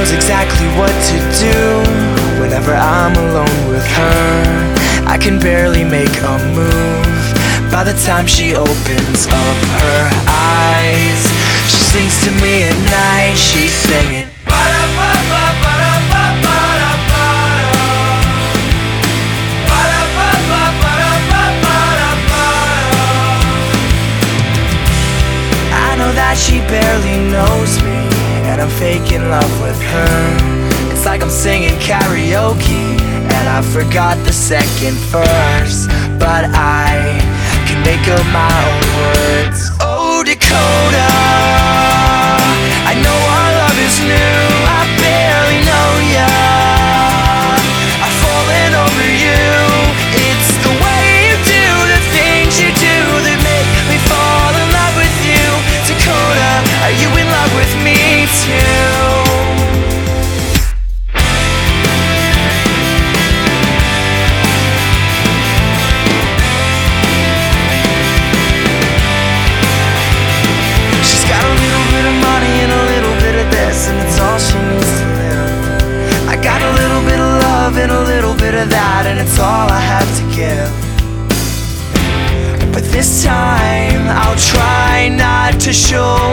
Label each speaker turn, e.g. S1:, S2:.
S1: exactly what to do whenever I'm alone with her. I can barely make a move by the time she opens up her eyes. She sings to me at night, she's singing. I know that she barely knows me, I'm faking love with her. It's like I'm singing karaoke, and I forgot the second verse. But I can make up my own words. Of that, and it's all I have to give. But this time I'll try not to show